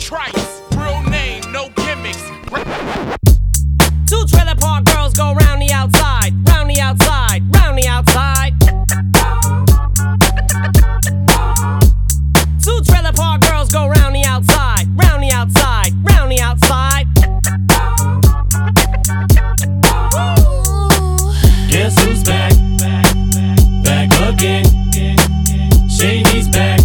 Trice, real name, no gimmicks. Two trailer park girls go round the outside, round the outside, round the outside. Two trailer park girls go round the outside, round the outside, round the outside. Guess who's back? Back again. Shady's back.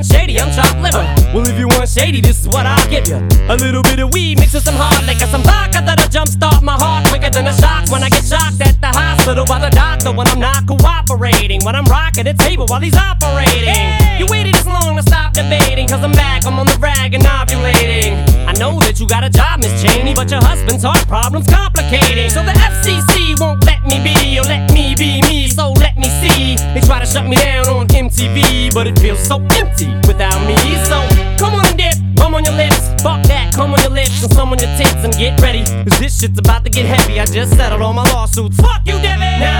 180, I'm chopped liver. Well, if you want shady, this is what I'll give you. A little bit of weed mixed with some hard liquor, some vodka that'll jumpstart my heart quicker than a shock when I get shocked at the hospital by the doctor when I'm not cooperating. When I'm rocking the table while he's operating. You waited this long to stop debating, cause I'm back, I'm on the rag and ovulating. I know that you got a job, Miss Cheney, but your husband's heart problem's complicating. So the FCC won't let me be, or let me be me, so let me see. They try to shut me down on MTV, but it feels so empty without me. So come on and dip, bum on your lips, fuck that, come on your lips and some on your tits and get ready. Cause this shit's about to get heavy. I just settled all my lawsuits. Fuck you, Devin! Now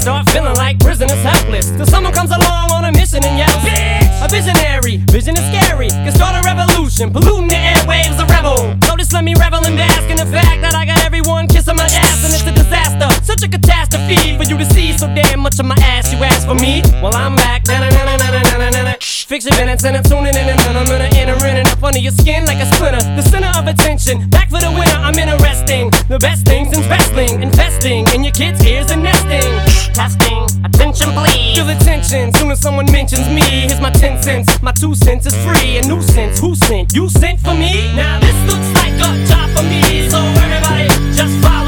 start feeling like prisoners helpless. Till someone comes along on a mission and yells, Bitch! A visionary, vision is scary. Can start a revolution, polluting the airwaves, a rebel. Just let me revel and bask in the fact that I got everyone kissing my ass and it's a disaster. Such a catastrophe for you to see so damn much of my ass. You ask for me? Well, I'm back. Fix your minutes and I'm tuning in and I'm gonna enter in and up under your skin like a splinter. The center of someone mentions me. Here's my 10 cents, my 2 cents is free. A nuisance, who sent? You sent for me? Now this looks like a job for me. So everybody just follow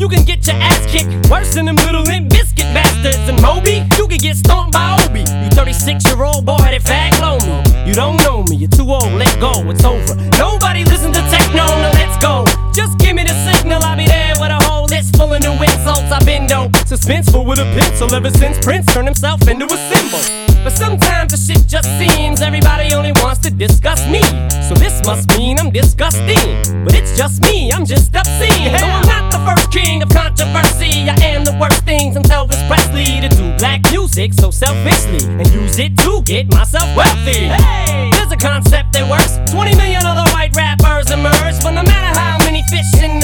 you can get your ass kicked worse than them little limp biscuit bastards. And Moby, you can get stomped by Obi. You 36 year old boy that fag me. You don't know me, you're too old, let go, it's over. Nobody listen to techno, now let's go. Just give me the signal, I'll be there with a whole list full of new insults. I've been dope, suspenseful with a pencil ever since Prince turned himself into a symbol. But sometimes the shit just seems everybody only wants to discuss me. So this must mean I'm disgusting. But it's just me, I'm just obscene. Though king of controversy, I am the worst thing since Elvis Presley to do black music so selfishly and use it to get myself wealthy. Hey, there's a concept that works. 20 million other white rappers emerge, but no matter how many fish in